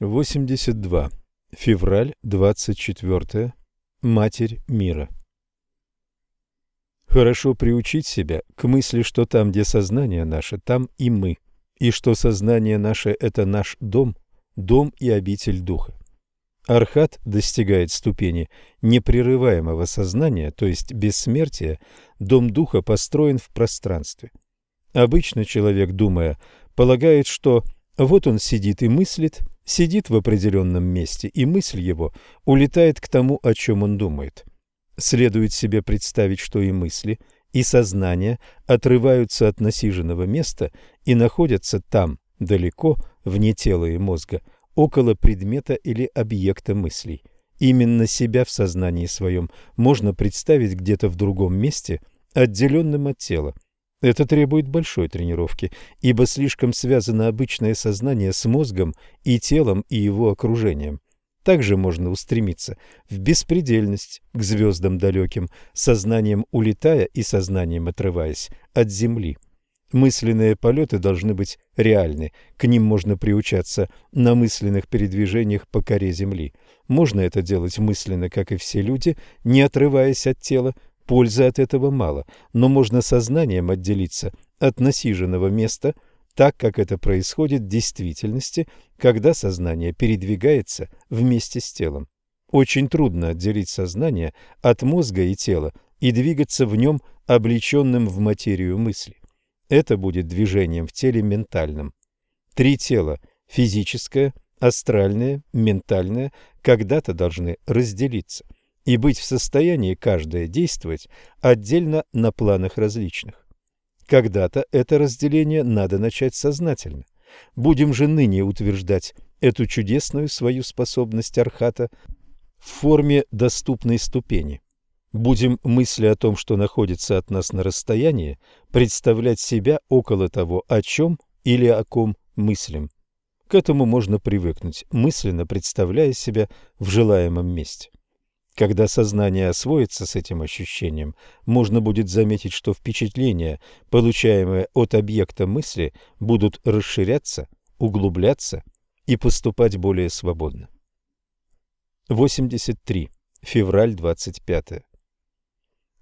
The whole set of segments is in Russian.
82. Февраль 24. Матерь мира. Хорошо приучить себя к мысли, что там, где сознание наше, там и мы, и что сознание наше – это наш дом, дом и обитель Духа. Архат достигает ступени непрерываемого сознания, то есть бессмертия, дом Духа построен в пространстве. Обычно человек, думая, полагает, что вот он сидит и мыслит, сидит в определенном месте, и мысль его улетает к тому, о чем он думает. Следует себе представить, что и мысли, и сознание отрываются от насиженного места и находятся там, далеко, вне тела и мозга, около предмета или объекта мыслей. Именно себя в сознании своем можно представить где-то в другом месте, отделенным от тела. Это требует большой тренировки, ибо слишком связано обычное сознание с мозгом и телом и его окружением. Также можно устремиться в беспредельность, к звездам далеким, сознанием улетая и сознанием отрываясь от Земли. Мысленные полеты должны быть реальны, к ним можно приучаться на мысленных передвижениях по коре Земли. Можно это делать мысленно, как и все люди, не отрываясь от тела, Пользы от этого мало, но можно сознанием отделиться от насиженного места, так как это происходит в действительности, когда сознание передвигается вместе с телом. Очень трудно отделить сознание от мозга и тела и двигаться в нем облеченным в материю мысли. Это будет движением в теле ментальным. Три тела – физическое, астральное, ментальное – когда-то должны разделиться – и быть в состоянии каждое действовать отдельно на планах различных. Когда-то это разделение надо начать сознательно. Будем же ныне утверждать эту чудесную свою способность архата в форме доступной ступени. Будем мысли о том, что находится от нас на расстоянии, представлять себя около того, о чем или о ком мыслим. К этому можно привыкнуть, мысленно представляя себя в желаемом месте. Когда сознание освоится с этим ощущением, можно будет заметить, что впечатления, получаемые от объекта мысли, будут расширяться, углубляться и поступать более свободно. 83. Февраль 25.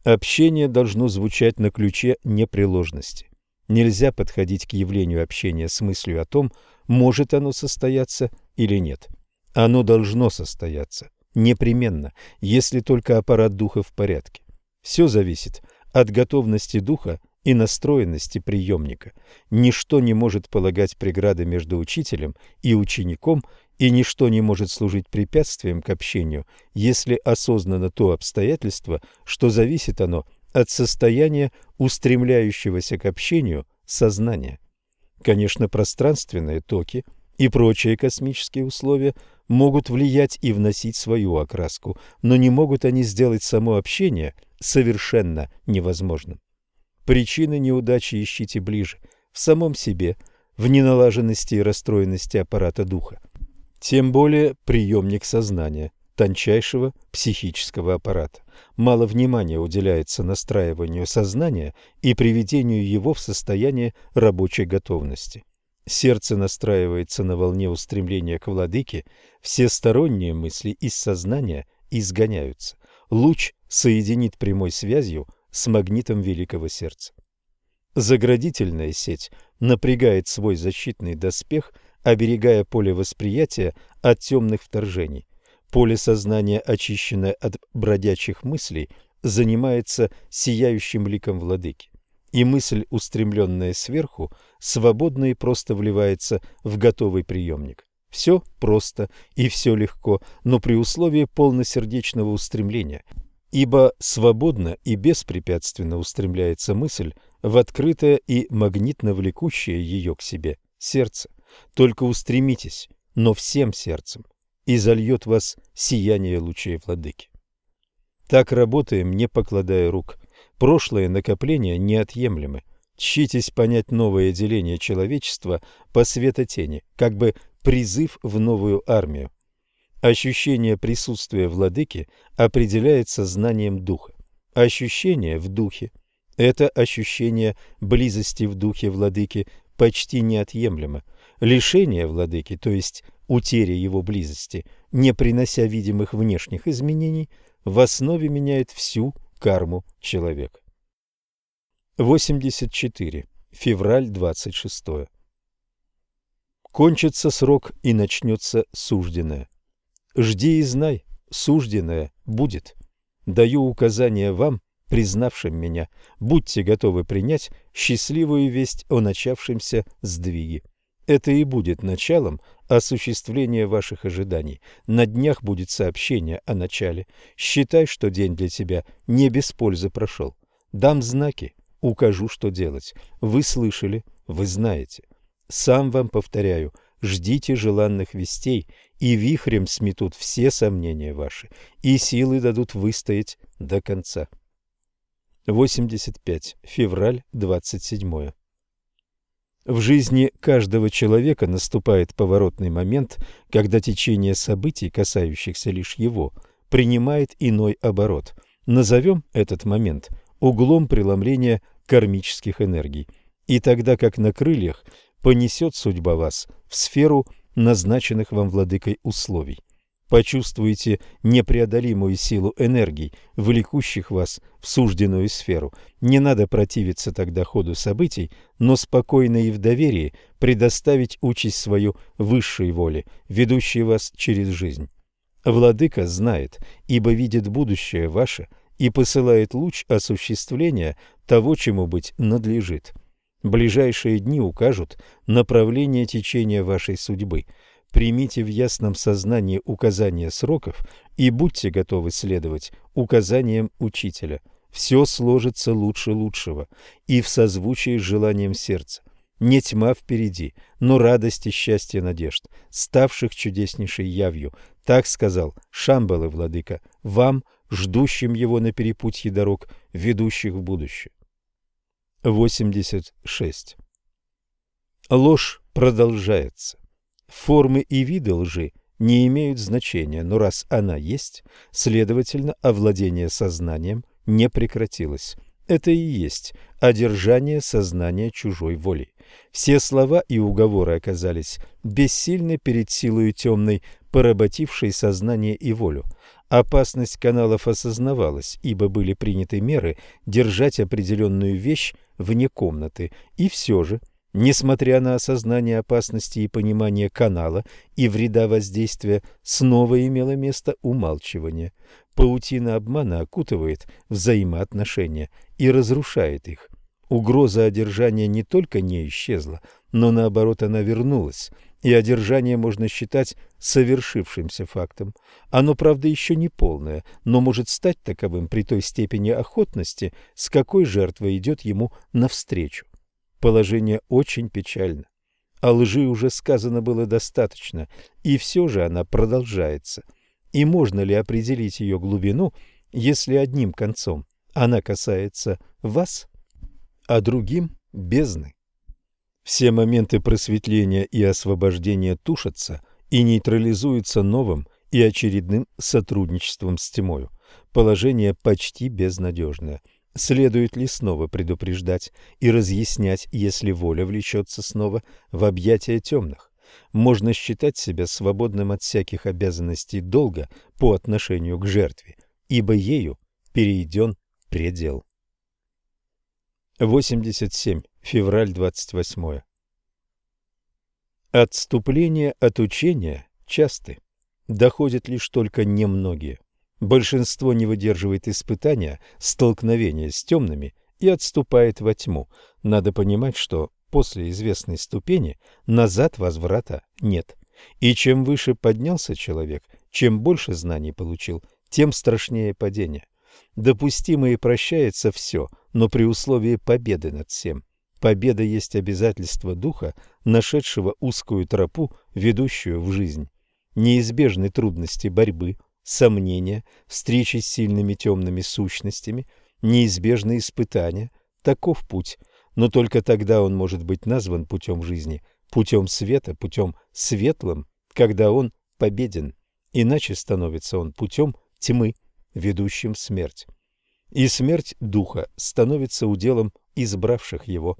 Общение должно звучать на ключе непреложности. Нельзя подходить к явлению общения с мыслью о том, может оно состояться или нет. Оно должно состояться непременно, если только аппарат духа в порядке. Все зависит от готовности духа и настроенности приемника. Ничто не может полагать преграды между учителем и учеником, и ничто не может служить препятствием к общению, если осознано то обстоятельство, что зависит оно от состояния устремляющегося к общению сознания. Конечно, пространственные токи и прочие космические условия могут влиять и вносить свою окраску, но не могут они сделать само общение совершенно невозможным. Причины неудачи ищите ближе, в самом себе, в неналаженности и расстроенности аппарата духа. Тем более приемник сознания, тончайшего психического аппарата. Мало внимания уделяется настраиванию сознания и приведению его в состояние рабочей готовности. Сердце настраивается на волне устремления к владыке, все сторонние мысли из сознания изгоняются. Луч соединит прямой связью с магнитом великого сердца. Заградительная сеть напрягает свой защитный доспех, оберегая поле восприятия от темных вторжений. Поле сознания, очищенное от бродячих мыслей, занимается сияющим ликом владыки и мысль, устремленная сверху, свободно и просто вливается в готовый приемник. Все просто и все легко, но при условии полносердечного устремления, ибо свободно и беспрепятственно устремляется мысль в открытое и магнитно влекущее ее к себе сердце. Только устремитесь, но всем сердцем, и зальет вас сияние лучей владыки. Так работаем, не покладая рук, Прошлые накопления неотъемлемы. Чтитесь понять новое деление человечества по светотени, как бы призыв в новую армию. Ощущение присутствия владыки определяется знанием духа. Ощущение в духе – это ощущение близости в духе владыки почти неотъемлемо. Лишение владыки, то есть утеря его близости, не принося видимых внешних изменений, в основе меняет всю карму человека. 84. Февраль 26. Кончится срок и начнется сужденное. Жди и знай, сужденное будет. Даю указание вам, признавшим меня, будьте готовы принять счастливую весть о начавшемся сдвиге. Это и будет началом осуществления ваших ожиданий. На днях будет сообщение о начале. Считай, что день для тебя не без пользы прошел. Дам знаки, укажу, что делать. Вы слышали, вы знаете. Сам вам повторяю, ждите желанных вестей, и вихрем сметут все сомнения ваши, и силы дадут выстоять до конца. 85. Февраль 27. В жизни каждого человека наступает поворотный момент, когда течение событий, касающихся лишь его, принимает иной оборот. Назовем этот момент углом преломления кармических энергий. И тогда, как на крыльях, понесет судьба вас в сферу назначенных вам владыкой условий почувствуете непреодолимую силу энергий, влекущих вас в сужденную сферу. Не надо противиться тогда ходу событий, но спокойно и в доверии предоставить участь свою высшей воле, ведущей вас через жизнь. Владыка знает, ибо видит будущее ваше и посылает луч осуществления того, чему быть надлежит. Ближайшие дни укажут направление течения вашей судьбы – Примите в ясном сознании указания сроков и будьте готовы следовать указаниям учителя. Все сложится лучше лучшего и в созвучии с желанием сердца. Не тьма впереди, но радость и счастье надежд, ставших чудеснейшей явью. Так сказал Шамбалы, владыка, вам, ждущим его на перепутье дорог, ведущих в будущее. 86. Ложь продолжается. Формы и виды лжи не имеют значения, но раз она есть, следовательно, овладение сознанием не прекратилось. Это и есть одержание сознания чужой воли. Все слова и уговоры оказались бессильны перед силой темной, поработившей сознание и волю. Опасность каналов осознавалась, ибо были приняты меры держать определенную вещь вне комнаты, и все же – Несмотря на осознание опасности и понимание канала и вреда воздействия, снова имело место умалчивание. Паутина обмана окутывает взаимоотношения и разрушает их. Угроза одержания не только не исчезла, но наоборот она вернулась, и одержание можно считать совершившимся фактом. Оно, правда, еще не полное, но может стать таковым при той степени охотности, с какой жертва идет ему навстречу. Положение очень печально. О лжи уже сказано было достаточно, и все же она продолжается. И можно ли определить ее глубину, если одним концом она касается вас, а другим – бездны? Все моменты просветления и освобождения тушатся и нейтрализуются новым и очередным сотрудничеством с тьмою. Положение почти безнадежное – Следует ли снова предупреждать и разъяснять, если воля влечется снова в объятия темных? Можно считать себя свободным от всяких обязанностей долга по отношению к жертве, ибо ею перейден предел. 87. Февраль 28. Отступления от учения часты, доходят лишь только немногие. Большинство не выдерживает испытания, столкновения с темными и отступает во тьму. Надо понимать, что после известной ступени назад возврата нет. И чем выше поднялся человек, чем больше знаний получил, тем страшнее падение. Допустимо и прощается все, но при условии победы над всем. Победа есть обязательство духа, нашедшего узкую тропу, ведущую в жизнь. Неизбежны трудности борьбы, сомнения, встречи с сильными темными сущностями, неизбежные испытания. Таков путь, но только тогда он может быть назван путем жизни, путем света, путем светлым, когда он победен. Иначе становится он путем тьмы, ведущим в смерть. И смерть духа становится уделом избравших его.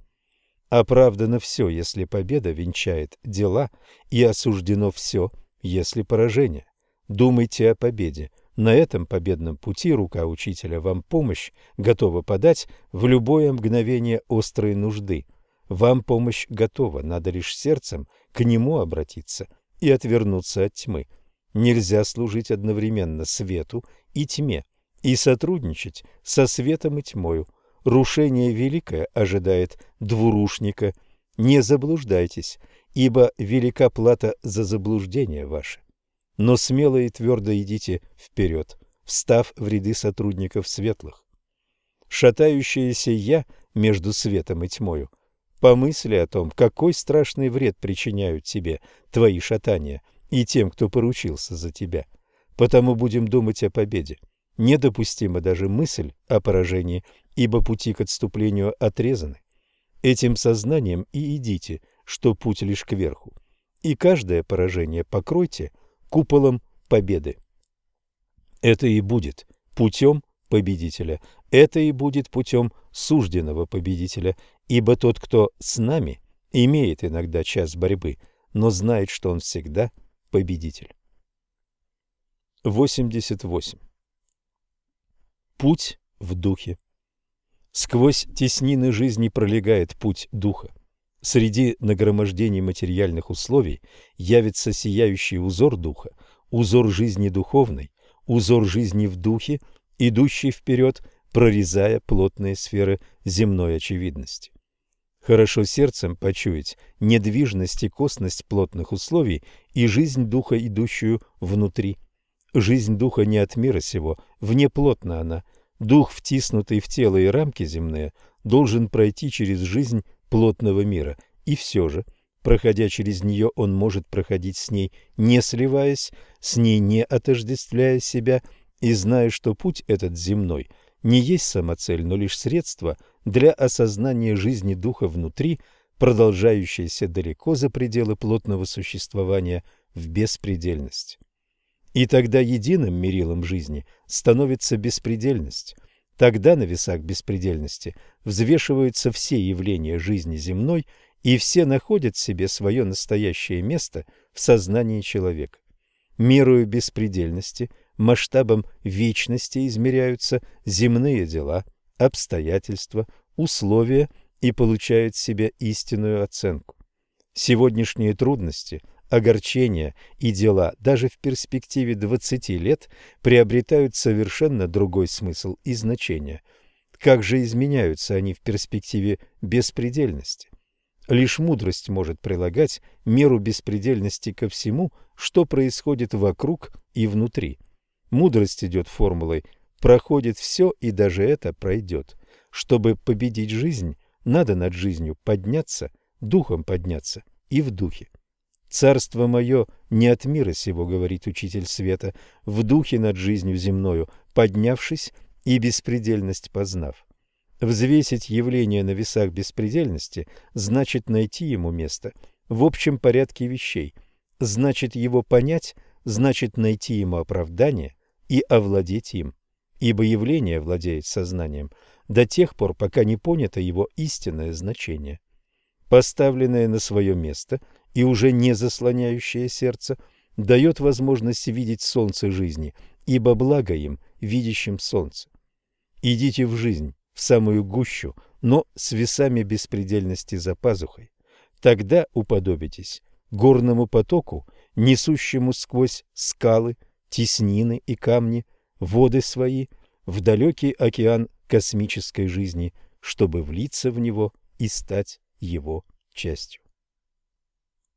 Оправдано все, если победа венчает дела, и осуждено все – если поражение. Думайте о победе. На этом победном пути рука учителя вам помощь готова подать в любое мгновение острой нужды. Вам помощь готова, надо лишь сердцем к нему обратиться и отвернуться от тьмы. Нельзя служить одновременно свету и тьме и сотрудничать со светом и тьмою. Рушение великое ожидает двурушника. Не заблуждайтесь, ибо велика плата за заблуждение ваше но смело и твердо идите вперед, встав в ряды сотрудников светлых. Шатающееся «я» между светом и тьмою, помысли о том, какой страшный вред причиняют тебе твои шатания и тем, кто поручился за тебя. Потому будем думать о победе. Недопустима даже мысль о поражении, ибо пути к отступлению отрезаны. Этим сознанием и идите, что путь лишь кверху. И каждое поражение покройте – куполом победы. Это и будет путем победителя, это и будет путем сужденного победителя, ибо тот, кто с нами, имеет иногда час борьбы, но знает, что он всегда победитель. 88. Путь в духе. Сквозь теснины жизни пролегает путь духа. Среди нагромождений материальных условий явится сияющий узор духа, узор жизни духовной, узор жизни в духе, идущий вперед, прорезая плотные сферы земной очевидности. Хорошо сердцем почуять недвижность и косность плотных условий и жизнь духа, идущую внутри. Жизнь духа не от мира сего, внеплотна она. Дух, втиснутый в тело и рамки земные, должен пройти через жизнь плотного мира, и все же, проходя через нее, он может проходить с ней, не сливаясь, с ней не отождествляя себя, и зная, что путь этот земной не есть самоцель, но лишь средство для осознания жизни духа внутри, продолжающейся далеко за пределы плотного существования в беспредельность. И тогда единым мерилом жизни становится беспредельность – Тогда на весах беспредельности взвешиваются все явления жизни земной, и все находят себе свое настоящее место в сознании человека. Мерою беспредельности, масштабом вечности измеряются земные дела, обстоятельства, условия и получают себе истинную оценку. Сегодняшние трудности – огорчения и дела даже в перспективе 20 лет приобретают совершенно другой смысл и значение. Как же изменяются они в перспективе беспредельности? Лишь мудрость может прилагать меру беспредельности ко всему, что происходит вокруг и внутри. Мудрость идет формулой «проходит все, и даже это пройдет». Чтобы победить жизнь, надо над жизнью подняться, духом подняться и в духе. Царство мое не от мира сего, говорит учитель света, в духе над жизнью земною, поднявшись и беспредельность познав. Взвесить явление на весах беспредельности значит найти ему место в общем порядке вещей, значит его понять, значит найти ему оправдание и овладеть им, ибо явление владеет сознанием до тех пор, пока не понято его истинное значение. Поставленное на свое место – и уже не заслоняющее сердце, дает возможность видеть солнце жизни, ибо благо им, видящим солнце. Идите в жизнь, в самую гущу, но с весами беспредельности за пазухой. Тогда уподобитесь горному потоку, несущему сквозь скалы, теснины и камни, воды свои, в далекий океан космической жизни, чтобы влиться в него и стать его частью.